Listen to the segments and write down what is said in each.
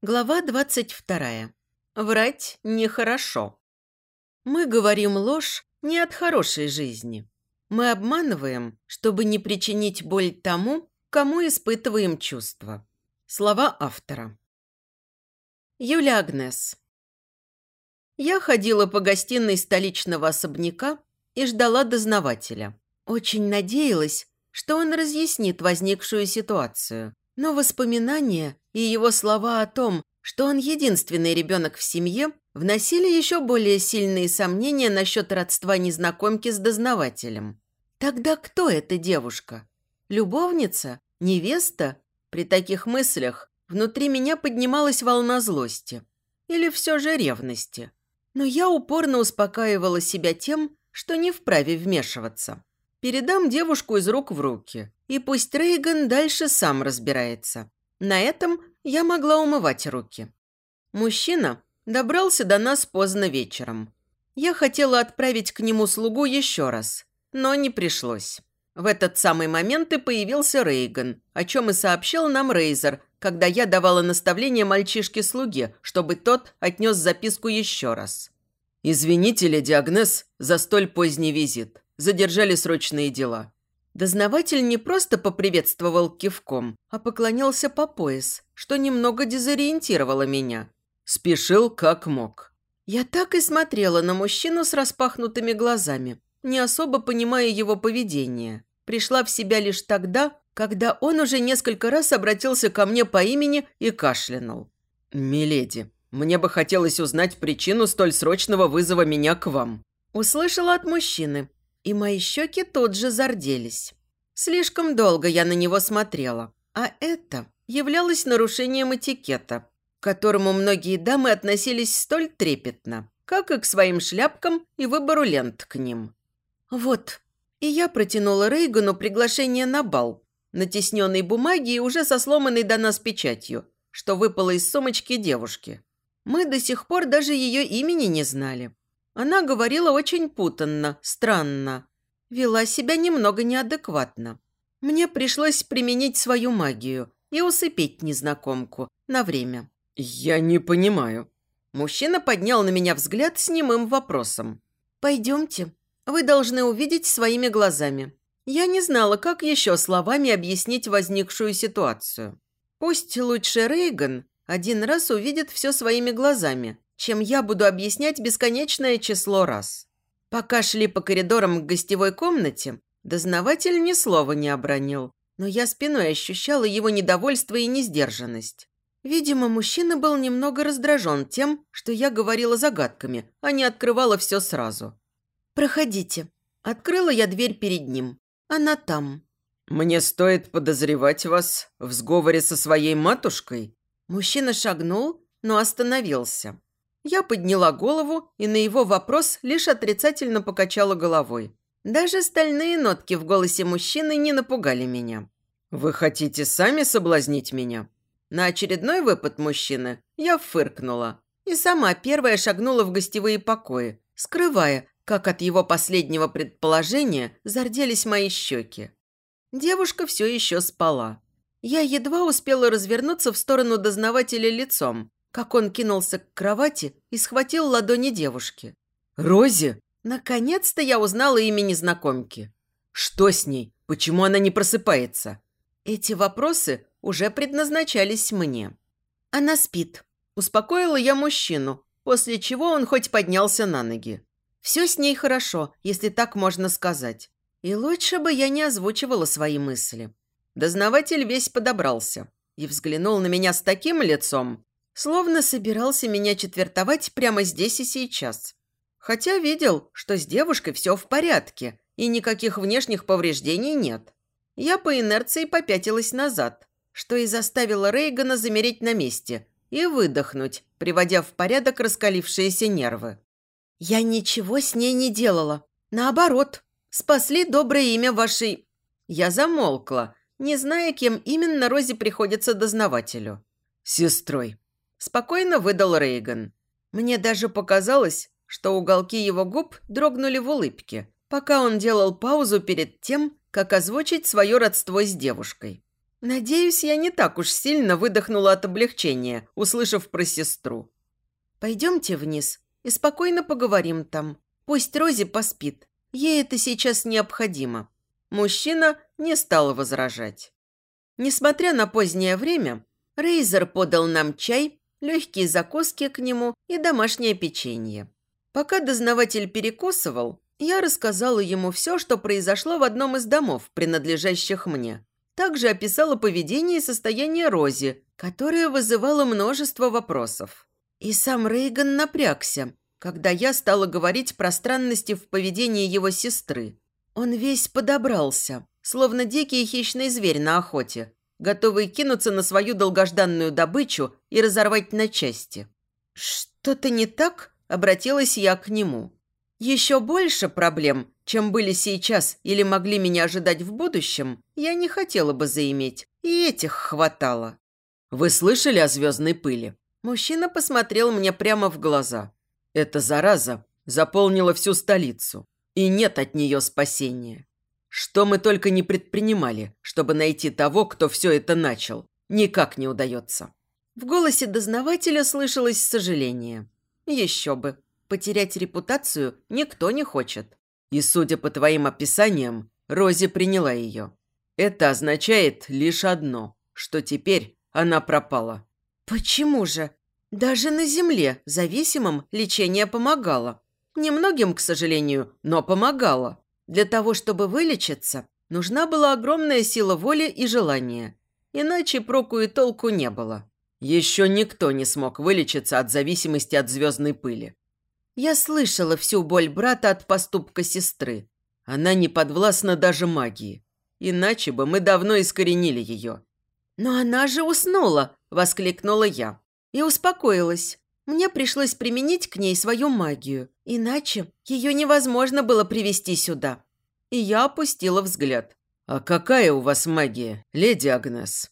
Глава 22. Врать нехорошо. Мы говорим ложь не от хорошей жизни. Мы обманываем, чтобы не причинить боль тому, кому испытываем чувства. Слова автора. Юля Агнес. Я ходила по гостиной столичного особняка и ждала дознавателя. Очень надеялась, что он разъяснит возникшую ситуацию. Но воспоминания и его слова о том, что он единственный ребенок в семье, вносили еще более сильные сомнения насчет родства незнакомки с дознавателем. Тогда кто эта девушка? Любовница? Невеста? При таких мыслях внутри меня поднималась волна злости. Или все же ревности. Но я упорно успокаивала себя тем, что не вправе вмешиваться. Передам девушку из рук в руки, и пусть Рейган дальше сам разбирается. На этом я могла умывать руки. Мужчина добрался до нас поздно вечером. Я хотела отправить к нему слугу еще раз, но не пришлось. В этот самый момент и появился Рейган, о чем и сообщил нам Рейзер, когда я давала наставление мальчишке-слуге, чтобы тот отнес записку еще раз. «Извините, леди Агнес, за столь поздний визит задержали срочные дела. Дознаватель не просто поприветствовал кивком, а поклонялся по пояс, что немного дезориентировало меня. Спешил как мог. Я так и смотрела на мужчину с распахнутыми глазами, не особо понимая его поведение. Пришла в себя лишь тогда, когда он уже несколько раз обратился ко мне по имени и кашлянул. «Миледи, мне бы хотелось узнать причину столь срочного вызова меня к вам». Услышала от мужчины, и мои щеки тут же зарделись. Слишком долго я на него смотрела, а это являлось нарушением этикета, к которому многие дамы относились столь трепетно, как и к своим шляпкам и выбору лент к ним. Вот, и я протянула Рейгану приглашение на бал, на бумаге и уже со сломанной до нас печатью, что выпало из сумочки девушки. Мы до сих пор даже ее имени не знали. Она говорила очень путанно, странно. Вела себя немного неадекватно. Мне пришлось применить свою магию и усыпить незнакомку на время. «Я не понимаю». Мужчина поднял на меня взгляд с немым вопросом. «Пойдемте. Вы должны увидеть своими глазами». Я не знала, как еще словами объяснить возникшую ситуацию. Пусть лучше Рейган один раз увидит все своими глазами, чем я буду объяснять бесконечное число раз. Пока шли по коридорам к гостевой комнате, дознаватель ни слова не обронил, но я спиной ощущала его недовольство и несдержанность. Видимо, мужчина был немного раздражен тем, что я говорила загадками, а не открывала все сразу. «Проходите». Открыла я дверь перед ним. Она там. «Мне стоит подозревать вас в сговоре со своей матушкой?» Мужчина шагнул, но остановился. Я подняла голову и на его вопрос лишь отрицательно покачала головой. Даже стальные нотки в голосе мужчины не напугали меня. «Вы хотите сами соблазнить меня?» На очередной выпад мужчины я фыркнула и сама первая шагнула в гостевые покои, скрывая, как от его последнего предположения зарделись мои щеки. Девушка все еще спала. Я едва успела развернуться в сторону дознавателя лицом, как он кинулся к кровати и схватил ладони девушки. «Рози!» Наконец-то я узнала имя незнакомки. «Что с ней? Почему она не просыпается?» Эти вопросы уже предназначались мне. «Она спит», – успокоила я мужчину, после чего он хоть поднялся на ноги. «Все с ней хорошо, если так можно сказать. И лучше бы я не озвучивала свои мысли». Дознаватель весь подобрался и взглянул на меня с таким лицом, Словно собирался меня четвертовать прямо здесь и сейчас. Хотя видел, что с девушкой все в порядке и никаких внешних повреждений нет. Я по инерции попятилась назад, что и заставило Рейгана замереть на месте и выдохнуть, приводя в порядок раскалившиеся нервы. «Я ничего с ней не делала. Наоборот, спасли доброе имя вашей...» Я замолкла, не зная, кем именно Розе приходится дознавателю. «Сестрой», Спокойно выдал Рейган. Мне даже показалось, что уголки его губ дрогнули в улыбке, пока он делал паузу перед тем, как озвучить свое родство с девушкой. Надеюсь, я не так уж сильно выдохнула от облегчения, услышав про сестру. Пойдемте вниз и спокойно поговорим там. Пусть Рози поспит. Ей это сейчас необходимо. Мужчина не стал возражать. Несмотря на позднее время, Рейзер подал нам чай, легкие закуски к нему и домашнее печенье. Пока дознаватель перекусывал, я рассказала ему все, что произошло в одном из домов, принадлежащих мне. Также описала поведение и состояние Рози, которое вызывало множество вопросов. И сам Рейган напрягся, когда я стала говорить про странности в поведении его сестры. Он весь подобрался, словно дикий хищный зверь на охоте, готовый кинуться на свою долгожданную добычу и разорвать на части. «Что-то не так?» – обратилась я к нему. Еще больше проблем, чем были сейчас или могли меня ожидать в будущем, я не хотела бы заиметь, и этих хватало. «Вы слышали о звездной пыли?» Мужчина посмотрел мне прямо в глаза. «Эта зараза заполнила всю столицу, и нет от нее спасения. Что мы только не предпринимали, чтобы найти того, кто все это начал, никак не удается». В голосе дознавателя слышалось сожаление. «Еще бы. Потерять репутацию никто не хочет. И, судя по твоим описаниям, Рози приняла ее. Это означает лишь одно, что теперь она пропала. Почему же? Даже на земле зависимым лечение помогало. Немногим, к сожалению, но помогало. Для того, чтобы вылечиться, нужна была огромная сила воли и желания. Иначе проку и толку не было. Еще никто не смог вылечиться от зависимости от звездной пыли. Я слышала всю боль брата от поступка сестры. Она не подвластна даже магии. Иначе бы мы давно искоренили ее. «Но она же уснула!» – воскликнула я. И успокоилась. Мне пришлось применить к ней свою магию. Иначе ее невозможно было привести сюда. И я опустила взгляд. «А какая у вас магия, леди Агнес?»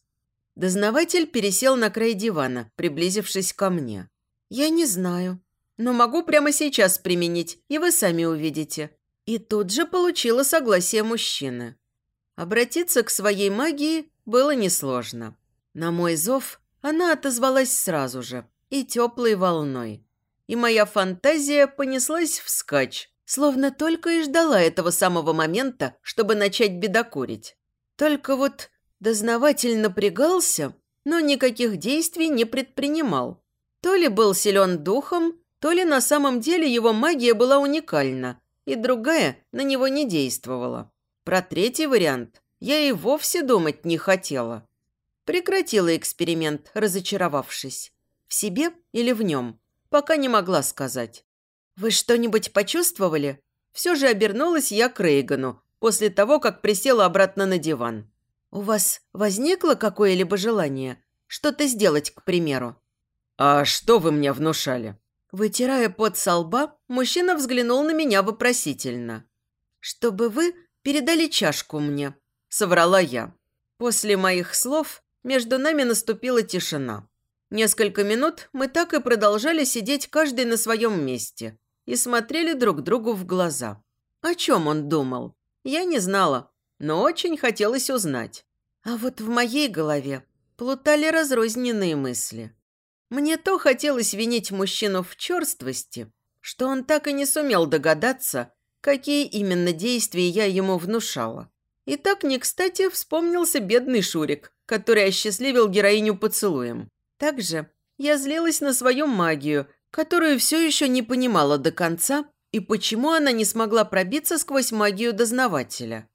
Дознаватель пересел на край дивана, приблизившись ко мне. «Я не знаю но могу прямо сейчас применить, и вы сами увидите». И тут же получила согласие мужчины. Обратиться к своей магии было несложно. На мой зов она отозвалась сразу же и теплой волной. И моя фантазия понеслась вскачь, словно только и ждала этого самого момента, чтобы начать бедокурить. Только вот дознаватель напрягался, но никаких действий не предпринимал. То ли был силен духом, то ли на самом деле его магия была уникальна, и другая на него не действовала. Про третий вариант я и вовсе думать не хотела. Прекратила эксперимент, разочаровавшись. В себе или в нем, пока не могла сказать. «Вы что-нибудь почувствовали?» Все же обернулась я к Рейгану после того, как присела обратно на диван. «У вас возникло какое-либо желание? Что-то сделать, к примеру?» «А что вы мне внушали?» Вытирая пот со лба, мужчина взглянул на меня вопросительно. «Чтобы вы передали чашку мне», – соврала я. После моих слов между нами наступила тишина. Несколько минут мы так и продолжали сидеть каждый на своем месте и смотрели друг другу в глаза. О чем он думал? Я не знала, но очень хотелось узнать. А вот в моей голове плутали разрозненные мысли. Мне то хотелось винить мужчину в черствости, что он так и не сумел догадаться, какие именно действия я ему внушала. И так не кстати вспомнился бедный Шурик, который осчастливил героиню поцелуем. Также я злилась на свою магию, которую все еще не понимала до конца, и почему она не смогла пробиться сквозь магию дознавателя.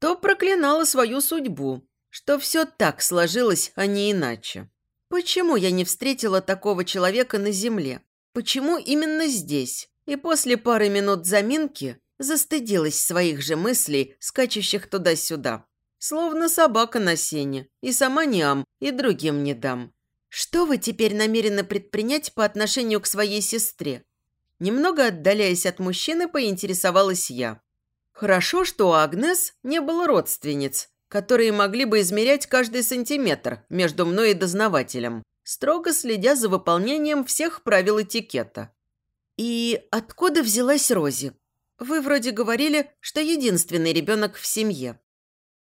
То проклинала свою судьбу, что все так сложилось, а не иначе. Почему я не встретила такого человека на земле? Почему именно здесь? И после пары минут заминки застыдилась своих же мыслей, скачущих туда-сюда. Словно собака на сене. И сама не ам, и другим не дам. Что вы теперь намерены предпринять по отношению к своей сестре? Немного отдаляясь от мужчины, поинтересовалась я. Хорошо, что у Агнес не было родственниц, которые могли бы измерять каждый сантиметр между мной и дознавателем, строго следя за выполнением всех правил этикета. «И откуда взялась Рози? Вы вроде говорили, что единственный ребенок в семье».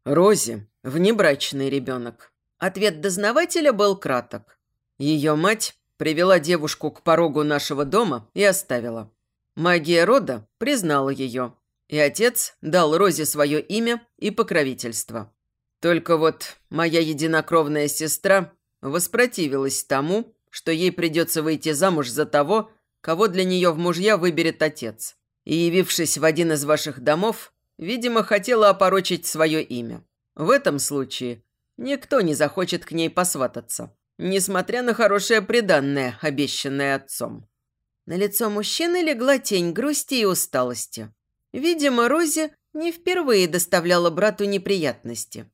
Рози – внебрачный ребенок. Ответ дознавателя был краток. Ее мать привела девушку к порогу нашего дома и оставила. Магия рода признала ее, и отец дал Розе свое имя и покровительство. Только вот моя единокровная сестра воспротивилась тому, что ей придется выйти замуж за того, кого для нее в мужья выберет отец. И, явившись в один из ваших домов, видимо, хотела опорочить свое имя. В этом случае никто не захочет к ней посвататься, несмотря на хорошее приданное, обещанное отцом. На лицо мужчины легла тень грусти и усталости. Видимо, Рози не впервые доставляла брату неприятности.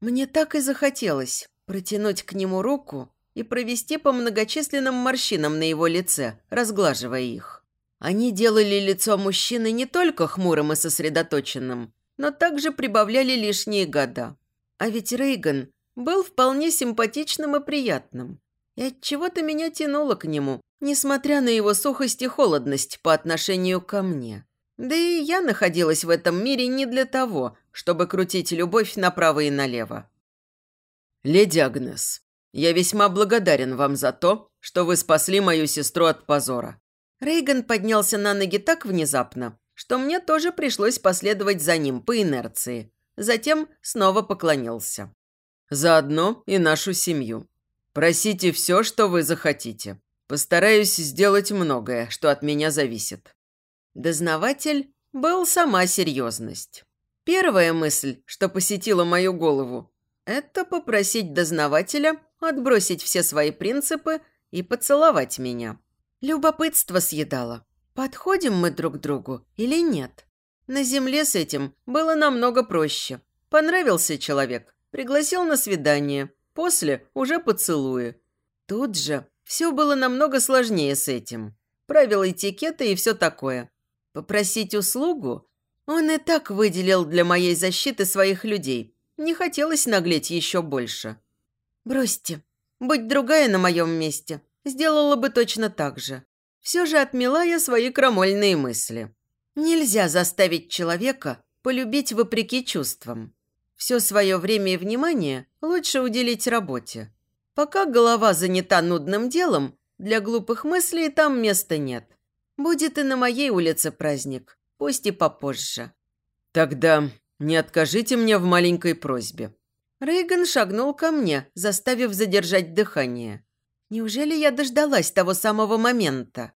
Мне так и захотелось протянуть к нему руку и провести по многочисленным морщинам на его лице, разглаживая их. Они делали лицо мужчины не только хмурым и сосредоточенным, но также прибавляли лишние года. А ведь Рейган был вполне симпатичным и приятным. И от чего то меня тянуло к нему, несмотря на его сухость и холодность по отношению ко мне. Да и я находилась в этом мире не для того, чтобы крутить любовь направо и налево. «Леди Агнес, я весьма благодарен вам за то, что вы спасли мою сестру от позора». Рейган поднялся на ноги так внезапно, что мне тоже пришлось последовать за ним по инерции. Затем снова поклонился. «Заодно и нашу семью. Просите все, что вы захотите. Постараюсь сделать многое, что от меня зависит». Дознаватель был сама серьезность. Первая мысль, что посетила мою голову, это попросить дознавателя отбросить все свои принципы и поцеловать меня. Любопытство съедало. Подходим мы друг другу или нет? На земле с этим было намного проще. Понравился человек, пригласил на свидание, после уже поцелуи. Тут же все было намного сложнее с этим. Правила этикета и все такое. Попросить услугу? Он и так выделил для моей защиты своих людей. Не хотелось наглеть еще больше. Бросьте. Будь другая на моем месте, сделала бы точно так же. Все же отмела я свои крамольные мысли. Нельзя заставить человека полюбить вопреки чувствам. Все свое время и внимание лучше уделить работе. Пока голова занята нудным делом, для глупых мыслей там места нет. Будет и на моей улице праздник, пусть и попозже. Тогда не откажите мне в маленькой просьбе. Рейган шагнул ко мне, заставив задержать дыхание. Неужели я дождалась того самого момента?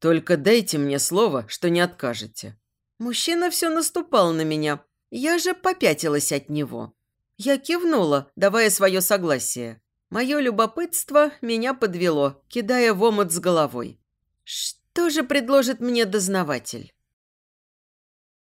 Только дайте мне слово, что не откажете. Мужчина все наступал на меня. Я же попятилась от него. Я кивнула, давая свое согласие. Мое любопытство меня подвело, кидая в омут с головой. Что же предложит мне дознаватель?